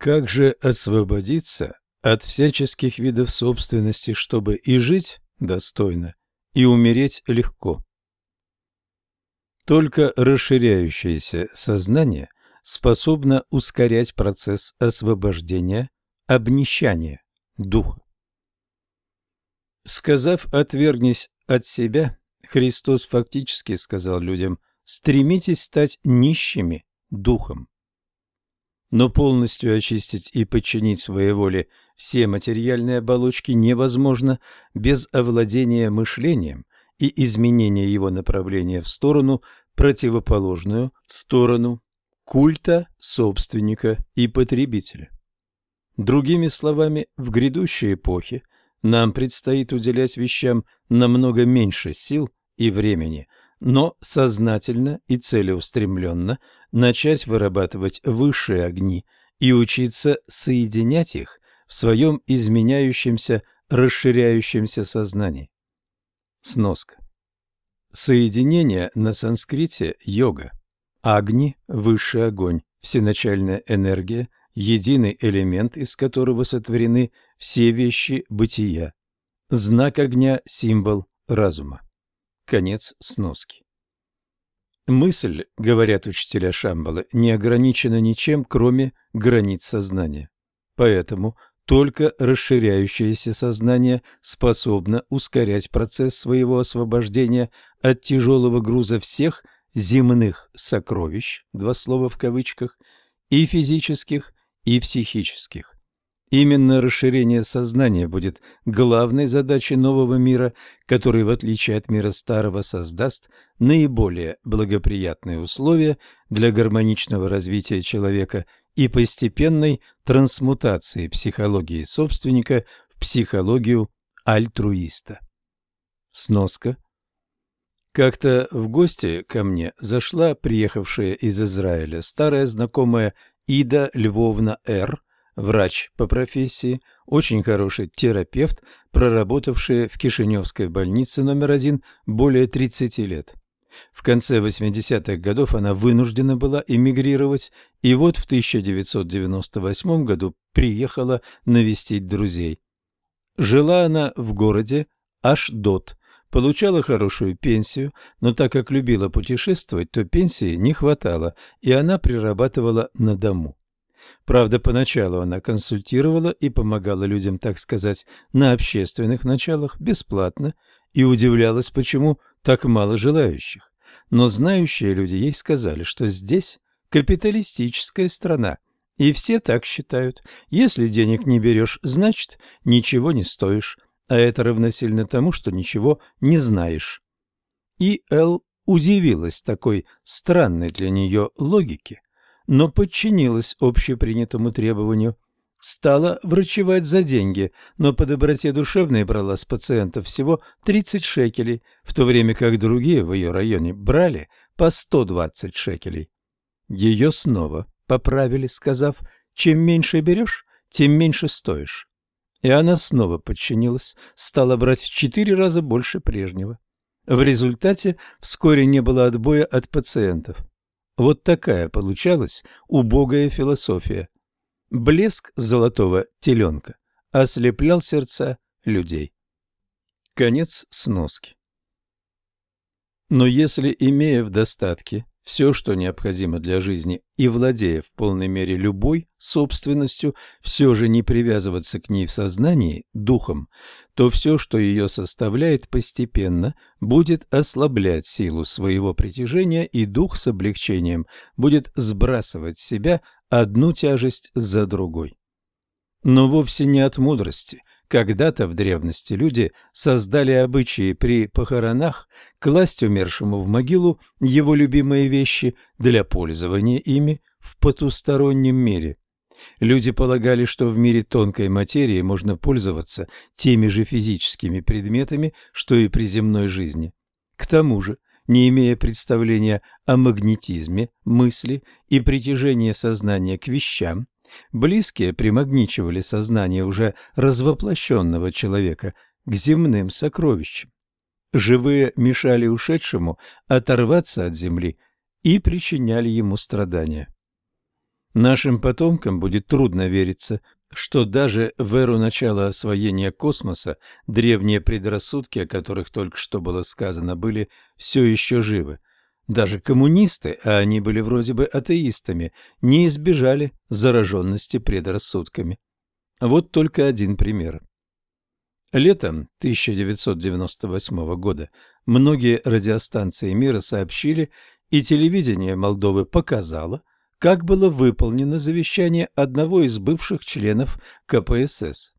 Как же освободиться от всяческих видов собственности, чтобы и жить достойно, и умереть легко? Только расширяющееся сознание способно ускорять процесс освобождения, обнищания духа. Сказав «отвергнись от себя», Христос фактически сказал людям «стремитесь стать нищими духом». Но полностью очистить и подчинить своей воле все материальные оболочки невозможно без овладения мышлением и изменения его направления в сторону, противоположную сторону культа собственника и потребителя. Другими словами, в грядущей эпохе нам предстоит уделять вещам намного меньше сил и времени, но сознательно и целеустремленно начать вырабатывать высшие огни и учиться соединять их в своем изменяющемся, расширяющемся сознании. Сноска. Соединение на санскрите – йога. Агни – высший огонь, всеначальная энергия – единый элемент, из которого сотворены все вещи бытия. Знак огня – символ разума. Конец сноски. Мысль, говорят учителя Шамбалы, не ограничена ничем, кроме границ сознания. Поэтому только расширяющееся сознание способно ускорять процесс своего освобождения от тяжелого груза всех земных сокровищ, два слова в кавычках, и физических, и психических. Именно расширение сознания будет главной задачей нового мира, который, в отличие от мира старого, создаст наиболее благоприятные условия для гармоничного развития человека и постепенной трансмутации психологии собственника в психологию альтруиста. Сноска. Как-то в гости ко мне зашла приехавшая из Израиля старая знакомая Ида Львовна Р., врач по профессии, очень хороший терапевт, проработавшая в Кишиневской больнице номер один более 30 лет. В конце 80-х годов она вынуждена была эмигрировать, и вот в 1998 году приехала навестить друзей. Жила она в городе Ашдот, получала хорошую пенсию, но так как любила путешествовать, то пенсии не хватало, и она прирабатывала на дому. Правда, поначалу она консультировала и помогала людям, так сказать, на общественных началах, бесплатно, и удивлялась, почему так мало желающих. Но знающие люди ей сказали, что здесь капиталистическая страна, и все так считают. Если денег не берешь, значит, ничего не стоишь а это равносильно тому, что ничего не знаешь. И Эл удивилась такой странной для нее логике, но подчинилась общепринятому требованию. Стала врачевать за деньги, но по доброте душевной брала с пациентов всего 30 шекелей, в то время как другие в ее районе брали по 120 шекелей. Ее снова поправили, сказав, чем меньше берешь, тем меньше стоишь. И она снова подчинилась, стала брать в четыре раза больше прежнего. В результате вскоре не было отбоя от пациентов. Вот такая получалась убогая философия. Блеск золотого теленка ослеплял сердца людей. Конец сноски. Но если, имея в достатке все, что необходимо для жизни, и владея в полной мере любой собственностью, все же не привязываться к ней в сознании, духом, то все, что ее составляет, постепенно будет ослаблять силу своего притяжения, и дух с облегчением будет сбрасывать себя одну тяжесть за другой. Но вовсе не от мудрости – когда-то в древности люди создали обычаи при похоронах класть умершему в могилу его любимые вещи для пользования ими в потустороннем мире. Люди полагали, что в мире тонкой материи можно пользоваться теми же физическими предметами, что и при земной жизни. К тому же, не имея представления о магнетизме мысли и притяжении сознания к вещам, Близкие примагничивали сознание уже развоплощенного человека к земным сокровищам. Живые мешали ушедшему оторваться от земли и причиняли ему страдания. Нашим потомкам будет трудно вериться, что даже в эру начала освоения космоса древние предрассудки, о которых только что было сказано, были все еще живы. Даже коммунисты, а они были вроде бы атеистами, не избежали зараженности предрассудками. Вот только один пример. Летом 1998 года многие радиостанции мира сообщили, и телевидение Молдовы показало, как было выполнено завещание одного из бывших членов КПСС.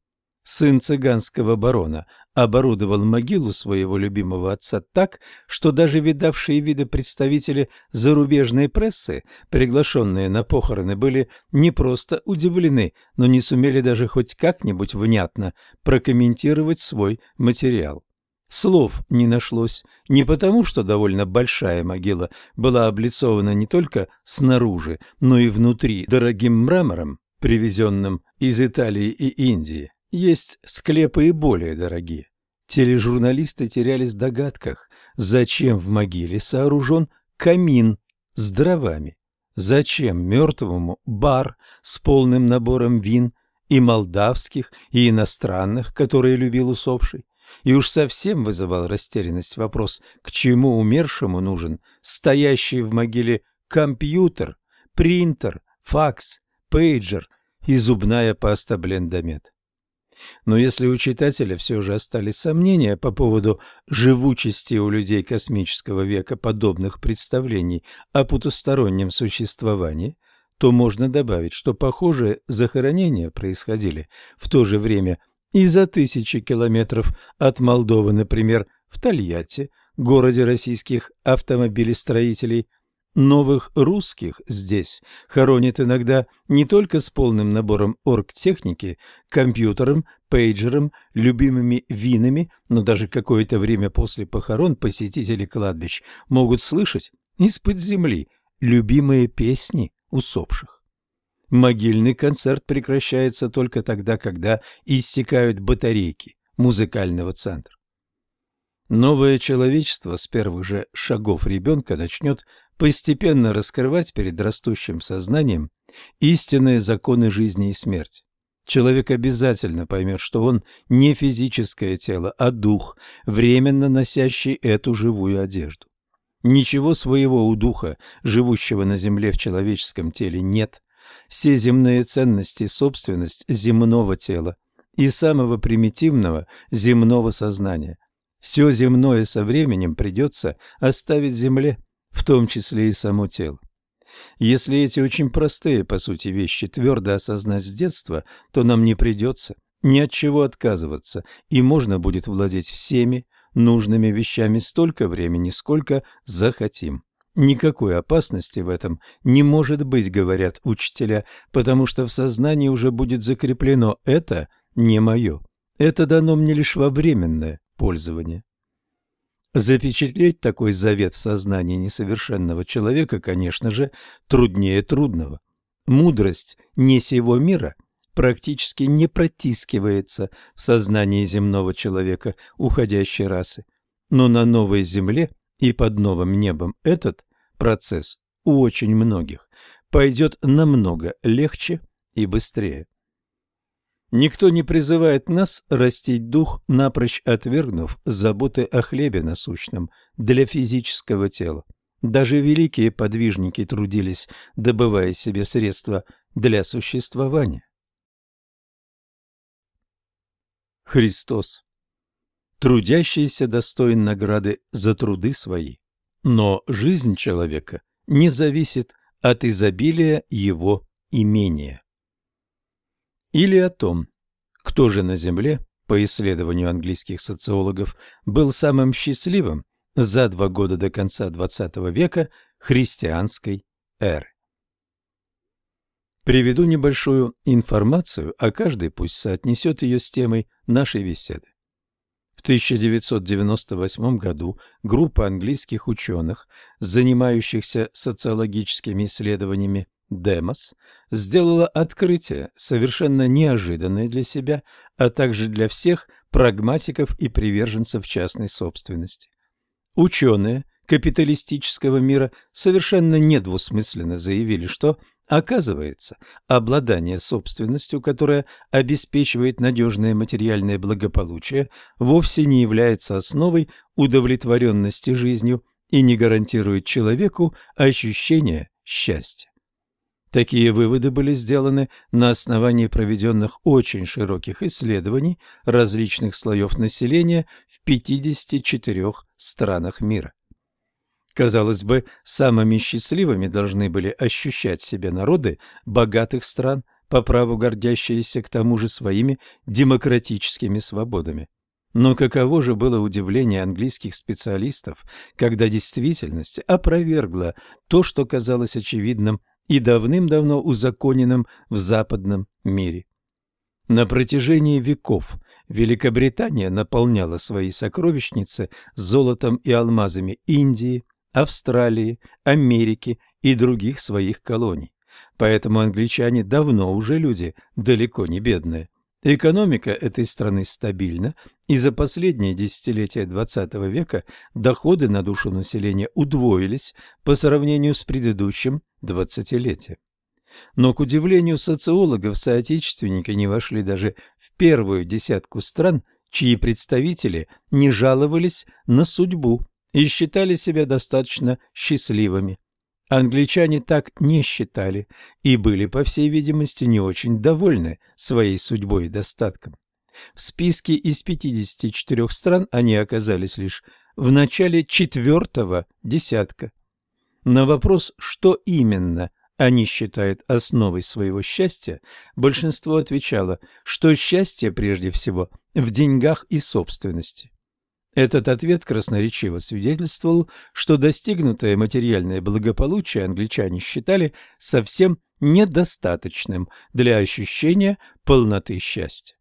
Сын цыганского барона оборудовал могилу своего любимого отца так, что даже видавшие виды представители зарубежной прессы, приглашенные на похороны, были не просто удивлены, но не сумели даже хоть как-нибудь внятно прокомментировать свой материал. Слов не нашлось не потому, что довольно большая могила была облицована не только снаружи, но и внутри дорогим мрамором, привезенным из Италии и Индии. Есть склепы и более дорогие. Тележурналисты терялись в догадках, зачем в могиле сооружен камин с дровами, зачем мертвому бар с полным набором вин и молдавских, и иностранных, которые любил усопший, и уж совсем вызывал растерянность вопрос, к чему умершему нужен стоящий в могиле компьютер, принтер, факс, пейджер и зубная паста Блендомет. Но если у читателя все же остались сомнения по поводу живучести у людей космического века подобных представлений о потустороннем существовании, то можно добавить, что похожие захоронения происходили в то же время – и за тысячи километров от Молдовы, например, в Тольятти, городе российских автомобилестроителей, новых русских здесь хоронят иногда не только с полным набором оргтехники, компьютером, пейджером, любимыми винами, но даже какое-то время после похорон посетители кладбищ могут слышать из-под земли любимые песни усопших. Могильный концерт прекращается только тогда, когда иссякают батарейки музыкального центра. Новое человечество с первых же шагов ребенка начнет постепенно раскрывать перед растущим сознанием истинные законы жизни и смерти. Человек обязательно поймет, что он не физическое тело, а дух, временно носящий эту живую одежду. Ничего своего у духа, живущего на земле в человеческом теле, нет, все земные ценности – собственность земного тела и самого примитивного земного сознания. Все земное со временем придется оставить земле, в том числе и само тело. Если эти очень простые, по сути, вещи твердо осознать с детства, то нам не придется ни от чего отказываться, и можно будет владеть всеми нужными вещами столько времени, сколько захотим. Никакой опасности в этом не может быть, говорят учителя, потому что в сознании уже будет закреплено «это не мое». Это дано мне лишь во временное пользование. Запечатлеть такой завет в сознании несовершенного человека, конечно же, труднее трудного. Мудрость не сего мира практически не протискивается в сознании земного человека уходящей расы. Но на новой земле и под новым небом этот процесс у очень многих пойдет намного легче и быстрее. Никто не призывает нас растить дух, напрочь отвергнув заботы о хлебе насущном для физического тела. Даже великие подвижники трудились, добывая себе средства для существования. Христос. Трудящийся достоин награды за труды свои. Но жизнь человека не зависит от изобилия его имения. Или о том, кто же на Земле, по исследованию английских социологов, был самым счастливым за два года до конца XX века христианской эры. Приведу небольшую информацию, а каждый пусть соотнесет ее с темой нашей беседы. В 1998 году группа английских ученых, занимающихся социологическими исследованиями Демос, сделала открытие, совершенно неожиданное для себя, а также для всех прагматиков и приверженцев частной собственности. Ученые, капиталистического мира совершенно недвусмысленно заявили, что, оказывается, обладание собственностью, которая обеспечивает надежное материальное благополучие, вовсе не является основой удовлетворенности жизнью и не гарантирует человеку ощущение счастья. Такие выводы были сделаны на основании проведенных очень широких исследований различных слоев населения в 54 странах мира. Казалось бы, самыми счастливыми должны были ощущать себя народы богатых стран, по праву гордящиеся к тому же своими демократическими свободами. Но каково же было удивление английских специалистов, когда действительность опровергла то, что казалось очевидным и давным-давно узаконенным в западном мире. На протяжении веков Великобритания наполняла свои сокровищницы золотом и алмазами Индии, Австралии, Америки и других своих колоний. Поэтому англичане давно уже люди далеко не бедные. Экономика этой страны стабильна, и за последние десятилетия XX века доходы на душу населения удвоились по сравнению с предыдущим двадцатилетием. Но, к удивлению социологов, соотечественники не вошли даже в первую десятку стран, чьи представители не жаловались на судьбу и считали себя достаточно счастливыми. Англичане так не считали и были, по всей видимости, не очень довольны своей судьбой и достатком. В списке из 54 стран они оказались лишь в начале четвертого десятка. На вопрос, что именно они считают основой своего счастья, большинство отвечало, что счастье прежде всего в деньгах и собственности. Этот ответ красноречиво свидетельствовал, что достигнутое материальное благополучие англичане считали совсем недостаточным для ощущения полноты счастья.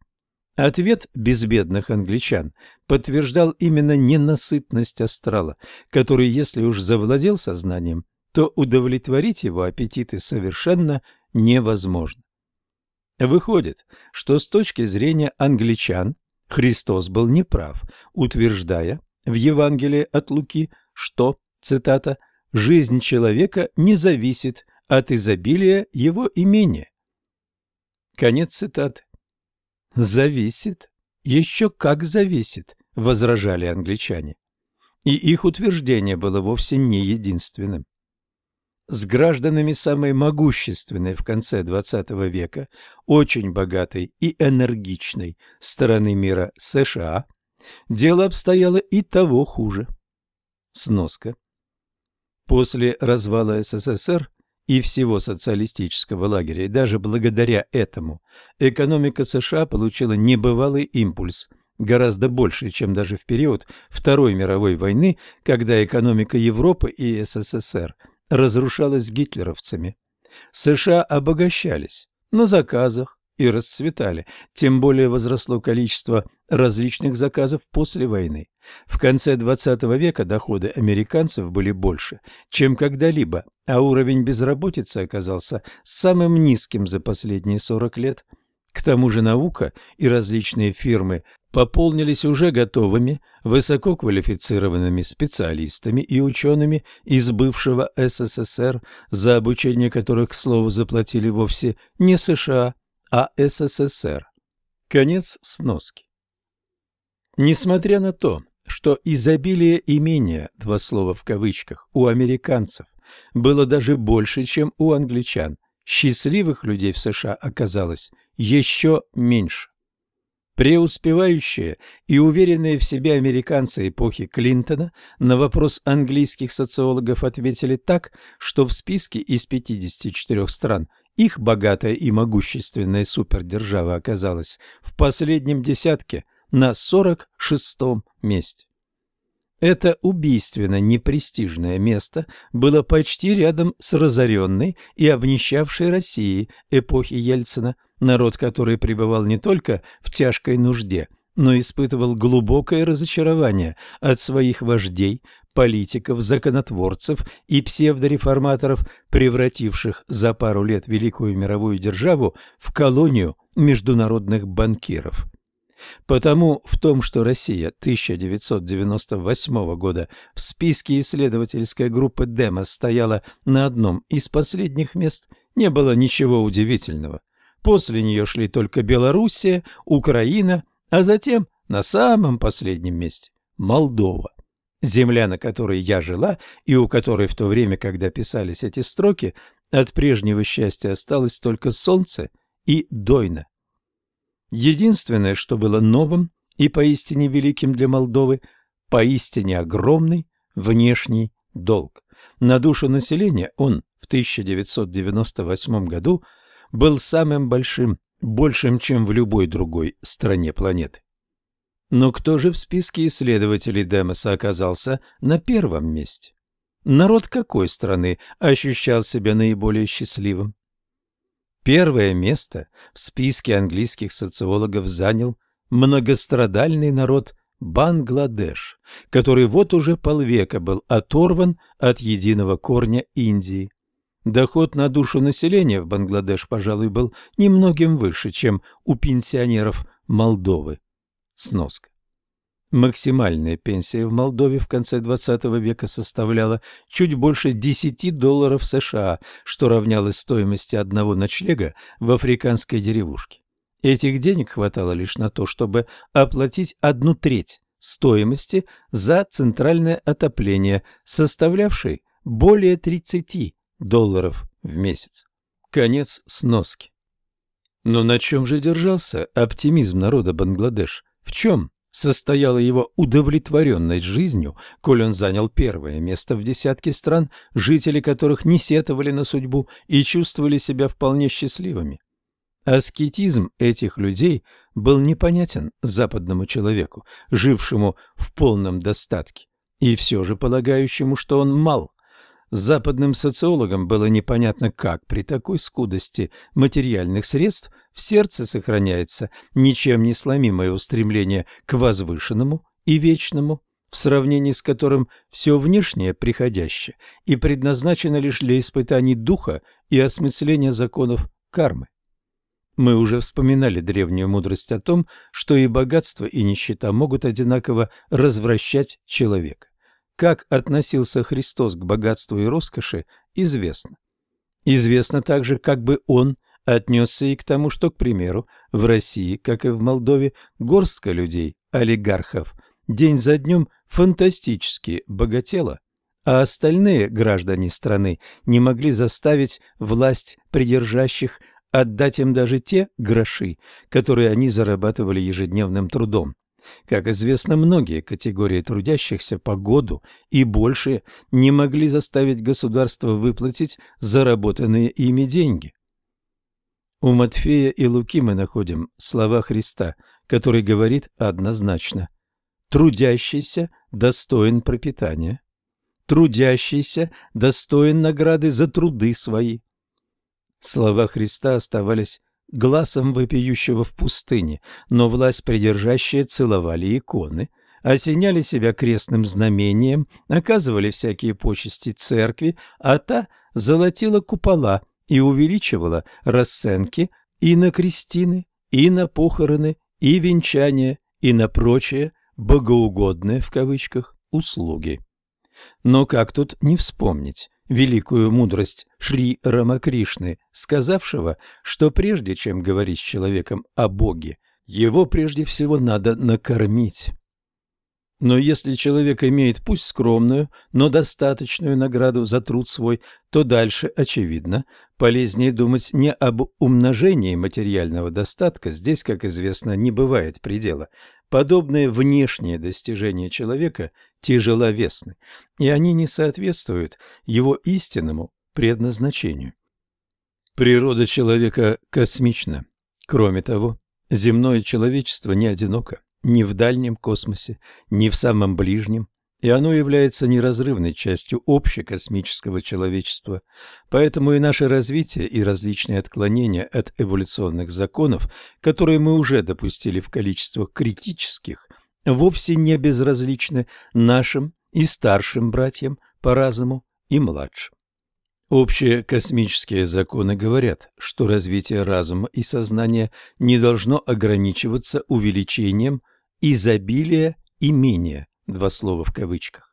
Ответ безбедных англичан подтверждал именно ненасытность астрала, который, если уж завладел сознанием, то удовлетворить его аппетиты совершенно невозможно. Выходит, что с точки зрения англичан Христос был неправ, утверждая в Евангелии от Луки, что, цитата, «жизнь человека не зависит от изобилия его имения». Конец цитаты. «Зависит? Еще как зависит», — возражали англичане. И их утверждение было вовсе не единственным с гражданами самой могущественной в конце XX века, очень богатой и энергичной стороны мира США, дело обстояло и того хуже. Сноска. После развала СССР и всего социалистического лагеря, и даже благодаря этому, экономика США получила небывалый импульс – гораздо больше, чем даже в период Второй мировой войны, когда экономика Европы и СССР разрушалась гитлеровцами. США обогащались на заказах и расцветали, тем более возросло количество различных заказов после войны. В конце XX века доходы американцев были больше, чем когда-либо, а уровень безработицы оказался самым низким за последние 40 лет. К тому же наука и различные фирмы пополнились уже готовыми, высококвалифицированными специалистами и учеными из бывшего СССР, за обучение которых, к слову, заплатили вовсе не США, а СССР. Конец сноски. Несмотря на то, что изобилие имения, два слова в кавычках, у американцев было даже больше, чем у англичан, счастливых людей в США оказалось еще меньше. Преуспевающие и уверенные в себе американцы эпохи Клинтона на вопрос английских социологов ответили так, что в списке из 54 стран их богатая и могущественная супердержава оказалась в последнем десятке на 46-м месте. Это убийственно непрестижное место было почти рядом с разоренной и обнищавшей Россией эпохи Ельцина – народ который пребывал не только в тяжкой нужде, но испытывал глубокое разочарование от своих вождей, политиков, законотворцев и псевдореформаторов, превративших за пару лет великую мировую державу в колонию международных банкиров. Потому в том, что Россия 1998 года в списке исследовательской группы Демос стояла на одном из последних мест, не было ничего удивительного. После нее шли только Белоруссия, Украина, а затем на самом последнем месте Молдова. Земля, на которой я жила, и у которой в то время, когда писались эти строки, от прежнего счастья осталось только солнце и дойна. Единственное, что было новым и поистине великим для Молдовы, поистине огромный внешний долг. На душу населения он в 1998 году был самым большим, большим, чем в любой другой стране планеты. Но кто же в списке исследователей Демоса оказался на первом месте? Народ какой страны ощущал себя наиболее счастливым? Первое место в списке английских социологов занял многострадальный народ Бангладеш, который вот уже полвека был оторван от единого корня Индии. Доход на душу населения в Бангладеш, пожалуй, был немногим выше, чем у пенсионеров Молдовы. Сноска. Максимальная пенсия в Молдове в конце XX века составляла чуть больше 10 долларов США, что равнялось стоимости одного ночлега в африканской деревушке. Этих денег хватало лишь на то, чтобы оплатить одну треть стоимости за центральное отопление, составлявшей более 30 долларов в месяц. Конец сноски. Но на чем же держался оптимизм народа Бангладеш? В чем состояла его удовлетворенность жизнью, коль он занял первое место в десятке стран, жители которых не сетовали на судьбу и чувствовали себя вполне счастливыми. Аскетизм этих людей был непонятен западному человеку, жившему в полном достатке, и все же полагающему, что он мал, Западным социологам было непонятно, как при такой скудости материальных средств в сердце сохраняется ничем не сломимое устремление к возвышенному и вечному, в сравнении с которым все внешнее приходящее и предназначено лишь для испытаний духа и осмысления законов кармы. Мы уже вспоминали древнюю мудрость о том, что и богатство, и нищета могут одинаково развращать человека. Как относился Христос к богатству и роскоши, известно. Известно также, как бы он отнесся и к тому, что, к примеру, в России, как и в Молдове, горстка людей, олигархов, день за днем фантастически богатела, а остальные граждане страны не могли заставить власть придержащих отдать им даже те гроши, которые они зарабатывали ежедневным трудом. Как известно, многие категории трудящихся по году и больше не могли заставить государство выплатить заработанные ими деньги. У Матфея и Луки мы находим слова Христа, который говорит однозначно «Трудящийся достоин пропитания, трудящийся достоин награды за труды свои». Слова Христа оставались глазом вопиющего в пустыне, но власть придержащая целовали иконы, осеняли себя крестным знамением, оказывали всякие почести церкви, а та золотила купола и увеличивала расценки и на крестины, и на похороны, и венчания, и на прочее «богоугодные» в кавычках услуги. Но как тут не вспомнить великую мудрость Шри Рамакришны, сказавшего, что прежде чем говорить с человеком о Боге, его прежде всего надо накормить. Но если человек имеет пусть скромную, но достаточную награду за труд свой, то дальше, очевидно, полезнее думать не об умножении материального достатка, здесь, как известно, не бывает предела. Подобные внешние достижения человека тяжеловесны, и они не соответствуют его истинному предназначению. Природа человека космична. Кроме того, земное человечество не одиноко ни в дальнем космосе, ни в самом ближнем, и оно является неразрывной частью общекосмического человечества. Поэтому и наше развитие и различные отклонения от эволюционных законов, которые мы уже допустили в количествах критических, вовсе не безразличны нашим и старшим братьям по разуму и младшим. Общие космические законы говорят, что развитие разума и сознания не должно ограничиваться увеличением изобилия имения, два слова в кавычках.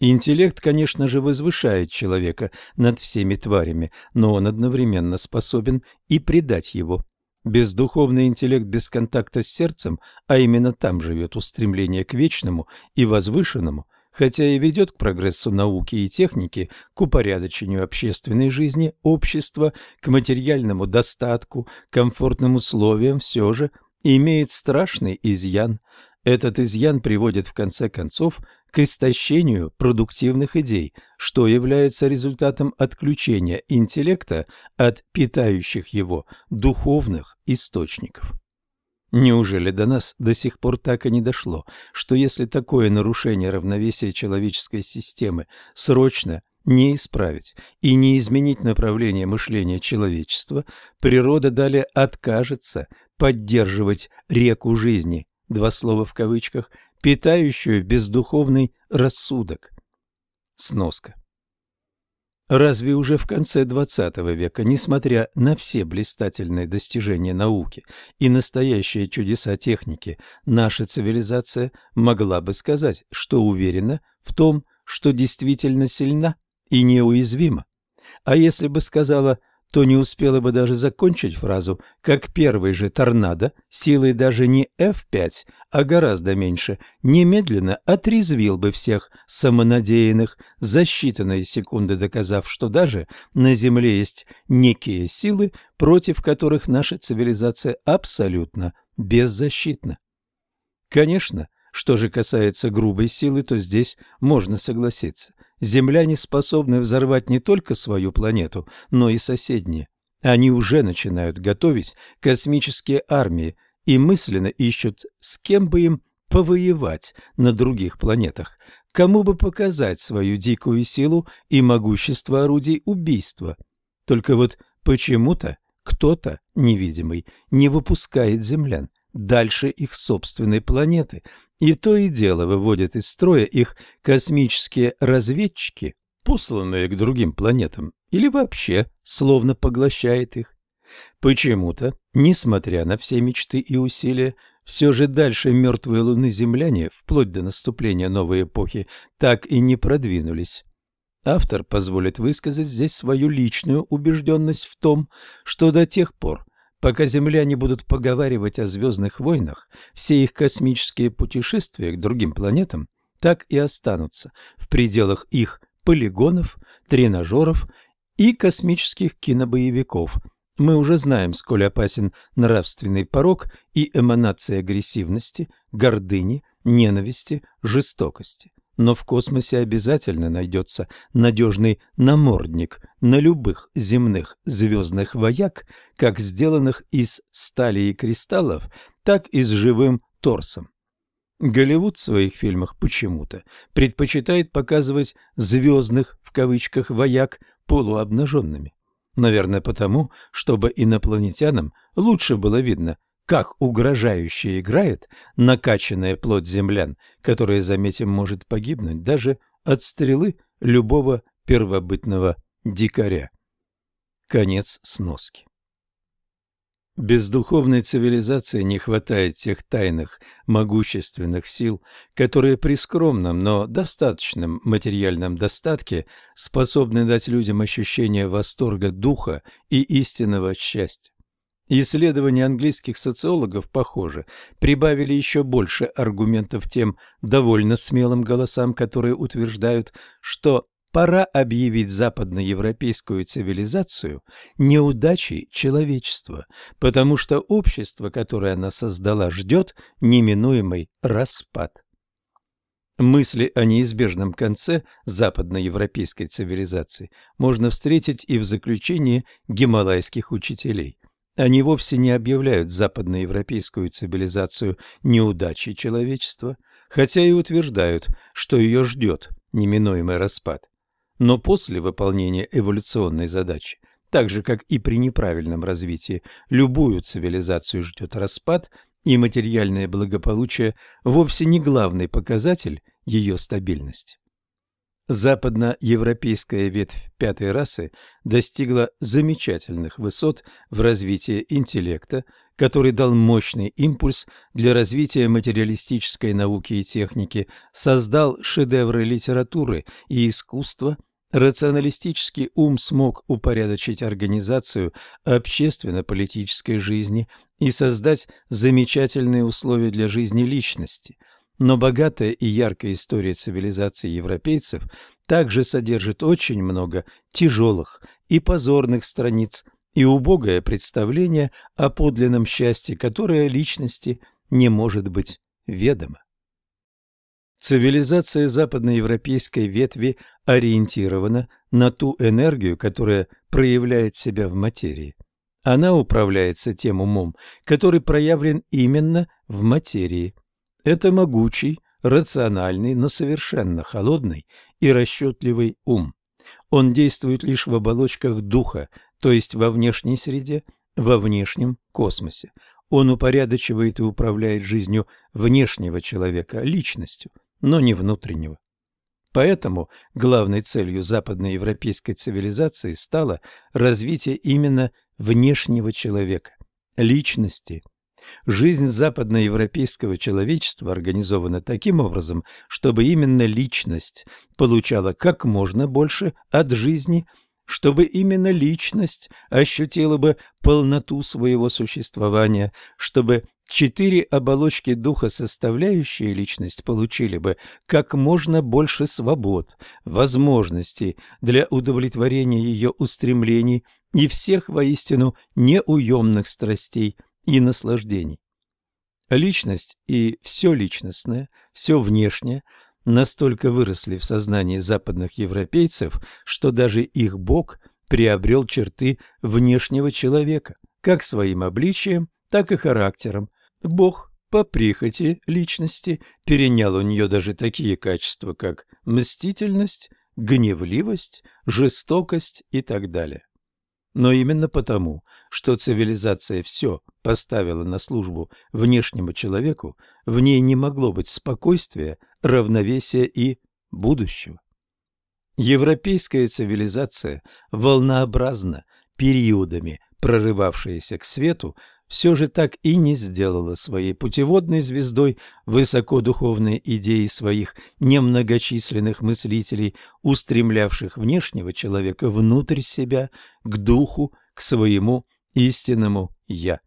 Интеллект, конечно же, возвышает человека над всеми тварями, но он одновременно способен и предать его. Бездуховный интеллект без контакта с сердцем, а именно там живет устремление к вечному и возвышенному – хотя и ведет к прогрессу науки и техники, к упорядочению общественной жизни общества, к материальному достатку, комфортным условиям, все же имеет страшный изъян. Этот изъян приводит в конце концов к истощению продуктивных идей, что является результатом отключения интеллекта от питающих его духовных источников. Неужели до нас до сих пор так и не дошло, что если такое нарушение равновесия человеческой системы срочно не исправить и не изменить направление мышления человечества, природа далее откажется поддерживать реку жизни, два слова в кавычках, питающую бездуховный рассудок. Сноска. Разве уже в конце XX века, несмотря на все блистательные достижения науки и настоящие чудеса техники, наша цивилизация могла бы сказать, что уверена в том, что действительно сильна и неуязвима? А если бы сказала то не успела бы даже закончить фразу, как первый же торнадо, силой даже не F5, а гораздо меньше, немедленно отрезвил бы всех самонадеянных, за считанные секунды доказав, что даже на Земле есть некие силы, против которых наша цивилизация абсолютно беззащитна. Конечно, что же касается грубой силы, то здесь можно согласиться земляне способны взорвать не только свою планету, но и соседние. Они уже начинают готовить космические армии и мысленно ищут, с кем бы им повоевать на других планетах, кому бы показать свою дикую силу и могущество орудий убийства. Только вот почему-то кто-то невидимый не выпускает землян дальше их собственной планеты, и то и дело выводят из строя их космические разведчики, посланные к другим планетам, или вообще словно поглощает их. Почему-то, несмотря на все мечты и усилия, все же дальше мертвые луны земляне, вплоть до наступления новой эпохи, так и не продвинулись. Автор позволит высказать здесь свою личную убежденность в том, что до тех пор, Пока земляне будут поговаривать о звездных войнах, все их космические путешествия к другим планетам так и останутся в пределах их полигонов, тренажеров и космических кинобоевиков. Мы уже знаем, сколь опасен нравственный порог и эманация агрессивности, гордыни, ненависти, жестокости но в космосе обязательно найдется надежный намордник на любых земных звездных вояк, как сделанных из стали и кристаллов, так и с живым торсом. Голливуд в своих фильмах почему-то предпочитает показывать «звездных» в кавычках вояк полуобнаженными. Наверное, потому, чтобы инопланетянам лучше было видно – как угрожающе играет накачанная плоть землян, которая, заметим, может погибнуть даже от стрелы любого первобытного дикаря. Конец сноски. Без духовной цивилизации не хватает тех тайных, могущественных сил, которые при скромном, но достаточном материальном достатке способны дать людям ощущение восторга духа и истинного счастья. Исследования английских социологов, похоже, прибавили еще больше аргументов тем довольно смелым голосам, которые утверждают, что пора объявить западноевропейскую цивилизацию неудачей человечества, потому что общество, которое она создала, ждет неминуемый распад. Мысли о неизбежном конце западноевропейской цивилизации можно встретить и в заключении гималайских учителей. Они вовсе не объявляют западноевропейскую цивилизацию неудачей человечества, хотя и утверждают, что ее ждет неминуемый распад. Но после выполнения эволюционной задачи, так же как и при неправильном развитии, любую цивилизацию ждет распад, и материальное благополучие вовсе не главный показатель ее стабильности. Западноевропейская ветвь пятой расы достигла замечательных высот в развитии интеллекта, который дал мощный импульс для развития материалистической науки и техники, создал шедевры литературы и искусства, рационалистический ум смог упорядочить организацию общественно-политической жизни и создать замечательные условия для жизни личности – но богатая и яркая история цивилизации европейцев также содержит очень много тяжелых и позорных страниц и убогое представление о подлинном счастье, которое личности не может быть ведомо. Цивилизация западноевропейской ветви ориентирована на ту энергию, которая проявляет себя в материи. Она управляется тем умом, который проявлен именно в материи – это могучий, рациональный, но совершенно холодный и расчетливый ум. Он действует лишь в оболочках духа, то есть во внешней среде, во внешнем космосе. Он упорядочивает и управляет жизнью внешнего человека, личностью, но не внутреннего. Поэтому главной целью западноевропейской цивилизации стало развитие именно внешнего человека, личности, Жизнь западноевропейского человечества организована таким образом, чтобы именно личность получала как можно больше от жизни, чтобы именно личность ощутила бы полноту своего существования, чтобы четыре оболочки духа, составляющие личность, получили бы как можно больше свобод, возможностей для удовлетворения ее устремлений и всех воистину неуемных страстей – и наслаждений. Личность и все личностное, все внешнее настолько выросли в сознании западных европейцев, что даже их Бог приобрел черты внешнего человека, как своим обличием, так и характером. Бог по прихоти личности перенял у нее даже такие качества, как мстительность, гневливость, жестокость и так далее. Но именно потому, что цивилизация все поставила на службу внешнему человеку, в ней не могло быть спокойствия, равновесия и будущего. Европейская цивилизация, волнообразно, периодами прорывавшаяся к свету, все же так и не сделала своей путеводной звездой высокодуховные идеи своих немногочисленных мыслителей, устремлявших внешнего человека внутрь себя, к духу, к своему истинному «я».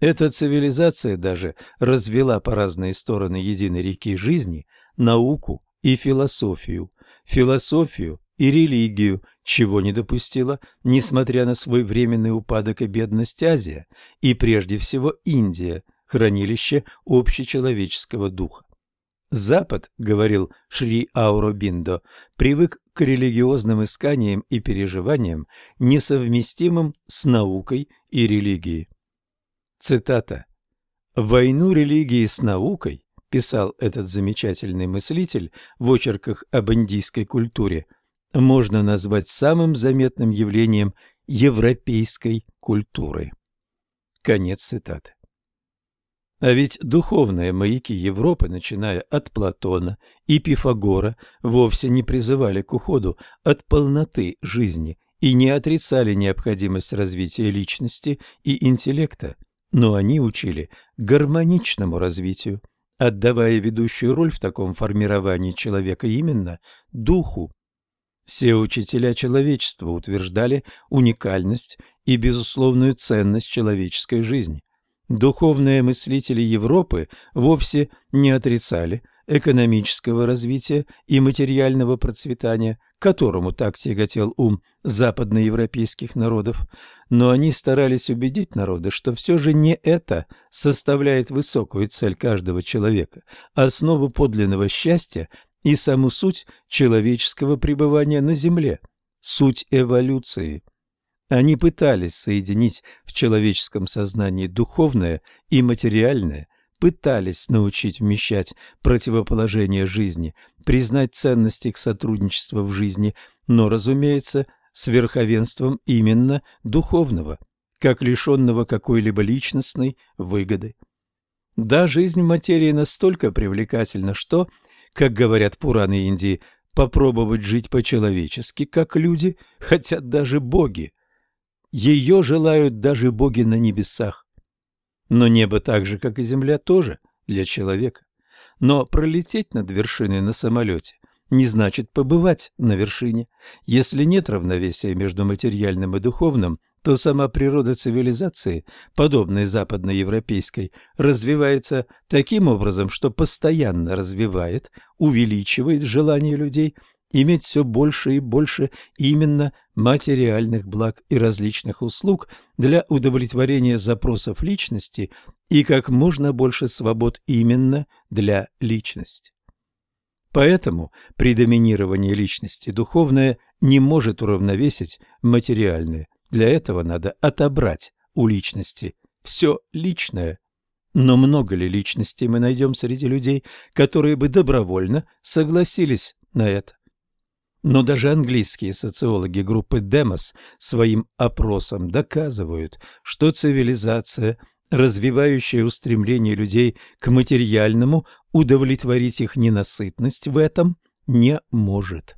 Эта цивилизация даже развела по разные стороны единой реки жизни науку и философию, философию и религию, чего не допустила, несмотря на свой временный упадок и бедность Азия, и прежде всего Индия, хранилище общечеловеческого духа. Запад, говорил Шри Ауробиндо, привык к религиозным исканиям и переживаниям, несовместимым с наукой и религией. Цитата. «Войну религии с наукой», писал этот замечательный мыслитель в очерках об индийской культуре, можно назвать самым заметным явлением европейской культуры. Конец цитаты. А ведь духовные маяки Европы, начиная от Платона и Пифагора, вовсе не призывали к уходу от полноты жизни и не отрицали необходимость развития личности и интеллекта, но они учили гармоничному развитию, отдавая ведущую роль в таком формировании человека именно духу. Все учителя человечества утверждали уникальность и безусловную ценность человеческой жизни. Духовные мыслители Европы вовсе не отрицали экономического развития и материального процветания, которому так тяготел ум западноевропейских народов, но они старались убедить народы, что все же не это составляет высокую цель каждого человека, основу подлинного счастья и саму суть человеческого пребывания на Земле, суть эволюции – они пытались соединить в человеческом сознании духовное и материальное, пытались научить вмещать противоположение жизни, признать ценность их сотрудничества в жизни, но, разумеется, с верховенством именно духовного, как лишенного какой-либо личностной выгоды. Да, жизнь в материи настолько привлекательна, что, как говорят Пураны Индии, попробовать жить по-человечески, как люди, хотят даже боги. Ее желают даже боги на небесах. Но небо так же, как и земля, тоже для человека. Но пролететь над вершиной на самолете не значит побывать на вершине. Если нет равновесия между материальным и духовным, то сама природа цивилизации, подобной западноевропейской, развивается таким образом, что постоянно развивает, увеличивает желание людей иметь все больше и больше именно материальных благ и различных услуг для удовлетворения запросов личности и как можно больше свобод именно для личности. Поэтому при доминировании личности духовное не может уравновесить материальное. Для этого надо отобрать у личности все личное. Но много ли личностей мы найдем среди людей, которые бы добровольно согласились на это? Но даже английские социологи группы Демос своим опросом доказывают, что цивилизация, развивающая устремление людей к материальному, удовлетворить их ненасытность в этом не может.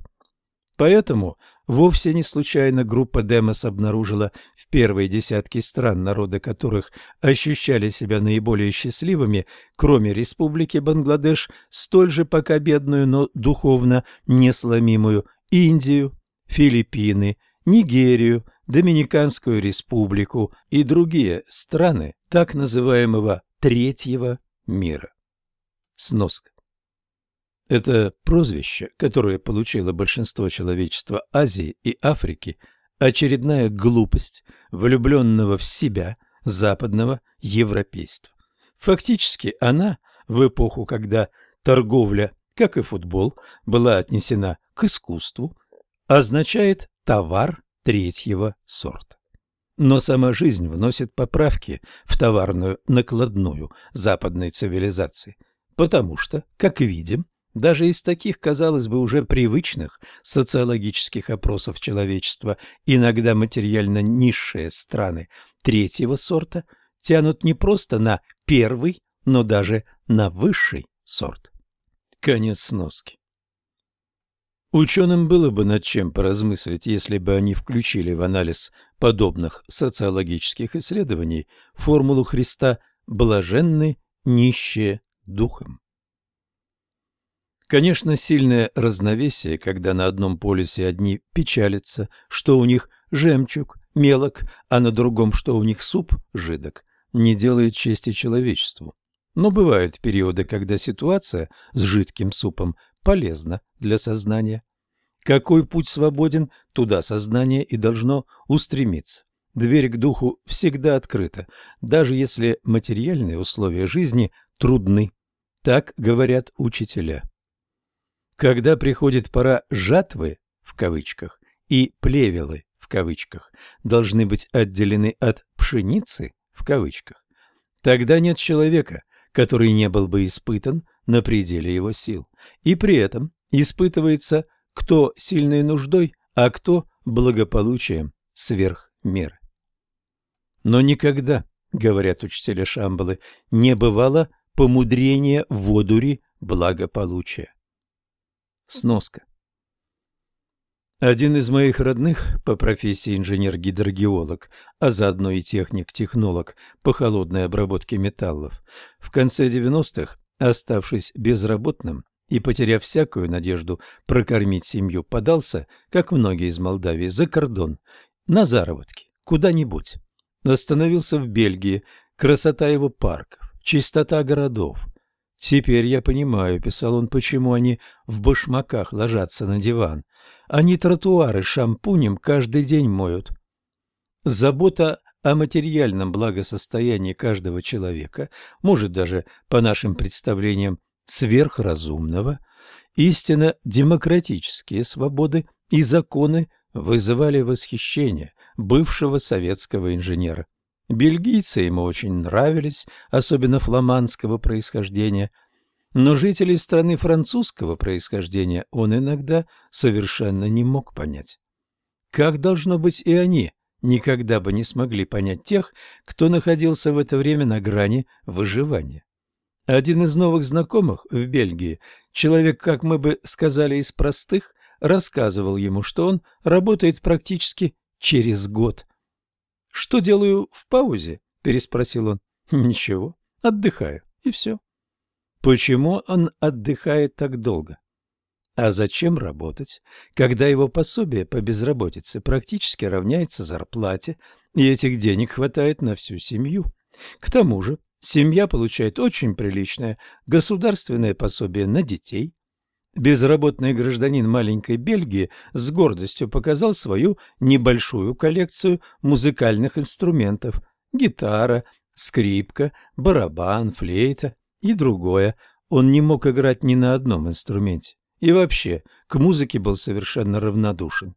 Поэтому вовсе не случайно группа Демос обнаружила в первой десятке стран, народы которых ощущали себя наиболее счастливыми, кроме республики Бангладеш, столь же пока бедную, но духовно несломимую Индию, Филиппины, Нигерию, Доминиканскую республику и другие страны так называемого «третьего мира». Сноска. Это прозвище, которое получило большинство человечества Азии и Африки, очередная глупость влюбленного в себя западного европейства. Фактически она в эпоху, когда торговля, как и футбол, была отнесена к искусству, означает товар третьего сорта. Но сама жизнь вносит поправки в товарную накладную западной цивилизации, потому что, как видим, даже из таких, казалось бы, уже привычных социологических опросов человечества иногда материально низшие страны третьего сорта тянут не просто на первый, но даже на высший сорт. Конец сноски. Ученым было бы над чем поразмыслить, если бы они включили в анализ подобных социологических исследований формулу Христа «блаженны нищие духом». Конечно, сильное разновесие, когда на одном полюсе одни печалятся, что у них жемчуг, мелок, а на другом, что у них суп, жидок, не делает чести человечеству. Но бывают периоды, когда ситуация с жидким супом полезна для сознания. Какой путь свободен, туда сознание и должно устремиться. Дверь к духу всегда открыта, даже если материальные условия жизни трудны. Так говорят учителя. Когда приходит пора «жатвы» в кавычках и «плевелы» в кавычках должны быть отделены от «пшеницы» в кавычках, тогда нет человека, который не был бы испытан на пределе его сил. И при этом испытывается кто сильной нуждой, а кто благополучием сверх меры. Но никогда, говорят учителя Шамбалы, не бывало помудрения в одури благополучия. Сноска. Один из моих родных, по профессии инженер-гидрогеолог, а заодно и техник-технолог по холодной обработке металлов, в конце 90-х, оставшись безработным, и, потеряв всякую надежду прокормить семью, подался, как многие из Молдавии, за кордон, на заработки, куда-нибудь. Остановился в Бельгии, красота его парков, чистота городов. «Теперь я понимаю», — писал он, — «почему они в башмаках ложатся на диван. Они тротуары шампунем каждый день моют». Забота о материальном благосостоянии каждого человека, может даже, по нашим представлениям, сверхразумного, истинно демократические свободы и законы вызывали восхищение бывшего советского инженера. Бельгийцы ему очень нравились, особенно фламандского происхождения, но жителей страны французского происхождения он иногда совершенно не мог понять. Как должно быть и они никогда бы не смогли понять тех, кто находился в это время на грани выживания. Один из новых знакомых в Бельгии, человек, как мы бы сказали, из простых, рассказывал ему, что он работает практически через год. «Что делаю в паузе?» – переспросил он. «Ничего, отдыхаю, и все». Почему он отдыхает так долго? А зачем работать, когда его пособие по безработице практически равняется зарплате, и этих денег хватает на всю семью? К тому же семья получает очень приличное государственное пособие на детей. Безработный гражданин маленькой Бельгии с гордостью показал свою небольшую коллекцию музыкальных инструментов – гитара, скрипка, барабан, флейта и другое. Он не мог играть ни на одном инструменте. И вообще, к музыке был совершенно равнодушен.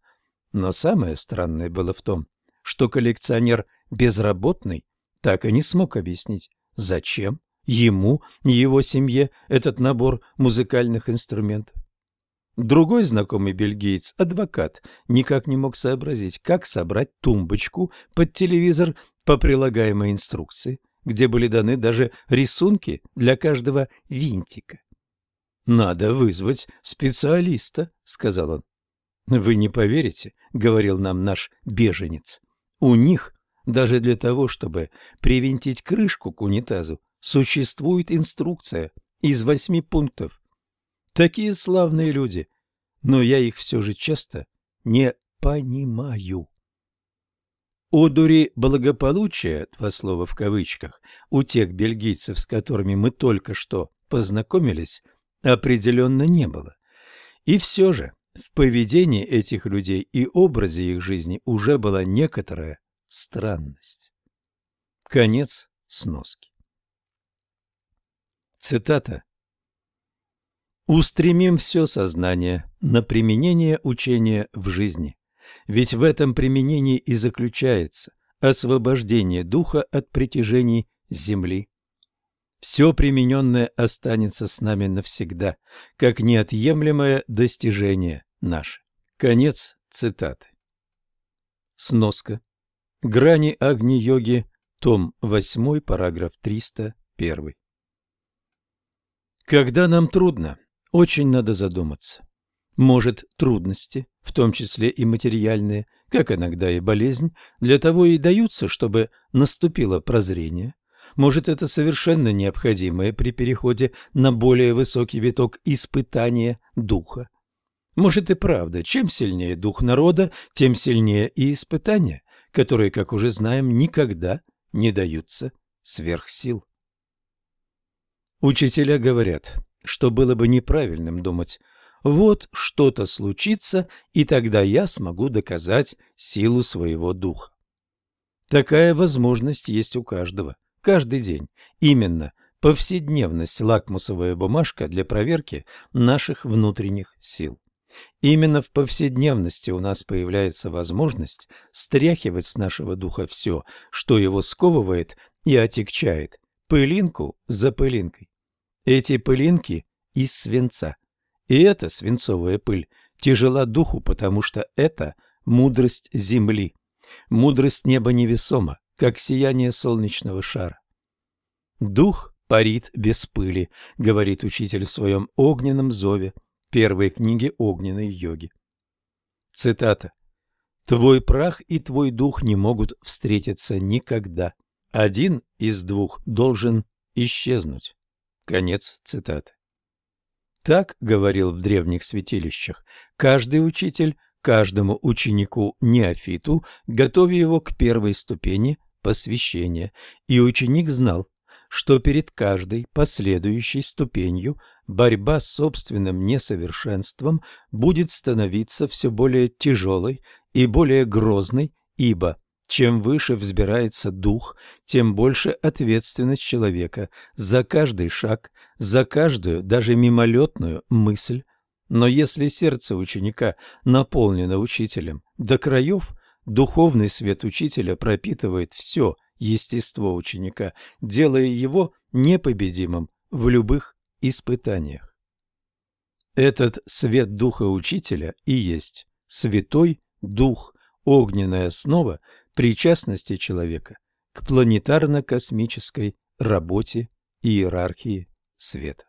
Но самое странное было в том, что коллекционер безработный так и не смог объяснить, зачем ему и его семье этот набор музыкальных инструментов. Другой знакомый бельгиец, адвокат, никак не мог сообразить, как собрать тумбочку под телевизор по прилагаемой инструкции – где были даны даже рисунки для каждого винтика. «Надо вызвать специалиста», — сказал он. «Вы не поверите», — говорил нам наш беженец. «У них даже для того, чтобы привинтить крышку к унитазу, существует инструкция из восьми пунктов. Такие славные люди, но я их все же часто не понимаю». Одури благополучия, два слова в кавычках, у тех бельгийцев, с которыми мы только что познакомились, определенно не было. И все же в поведении этих людей и образе их жизни уже была некоторая странность. Конец сноски. Цитата. «Устремим все сознание на применение учения в жизни. Ведь в этом применении и заключается освобождение духа от притяжений земли. Все примененное останется с нами навсегда, как неотъемлемое достижение наше. Конец цитаты. Сноска. Грани Агни-йоги, том 8, параграф 301. Когда нам трудно, очень надо задуматься. Может, трудности, в том числе и материальные, как иногда и болезнь, для того и даются, чтобы наступило прозрение. Может, это совершенно необходимое при переходе на более высокий виток испытания духа. Может и правда, чем сильнее дух народа, тем сильнее и испытания, которые, как уже знаем, никогда не даются сверх сил. Учителя говорят, что было бы неправильным думать – вот что-то случится, и тогда я смогу доказать силу своего духа. Такая возможность есть у каждого, каждый день. Именно повседневность – лакмусовая бумажка для проверки наших внутренних сил. Именно в повседневности у нас появляется возможность стряхивать с нашего духа все, что его сковывает и отягчает, пылинку за пылинкой. Эти пылинки из свинца – и эта свинцовая пыль тяжела духу, потому что это мудрость земли. Мудрость неба невесома, как сияние солнечного шара. Дух парит без пыли, говорит учитель в своем огненном зове, первой книге огненной йоги. Цитата. «Твой прах и твой дух не могут встретиться никогда. Один из двух должен исчезнуть». Конец цитаты. Так говорил в древних святилищах каждый учитель каждому ученику-неофиту, готовя его к первой ступени посвящения, и ученик знал, что перед каждой последующей ступенью борьба с собственным несовершенством будет становиться все более тяжелой и более грозной, ибо чем выше взбирается дух, тем больше ответственность человека за каждый шаг, за каждую, даже мимолетную мысль. Но если сердце ученика наполнено учителем до краев, духовный свет учителя пропитывает все естество ученика, делая его непобедимым в любых испытаниях. Этот свет духа учителя и есть святой дух, огненная основа причастности человека к планетарно-космической работе иерархии света.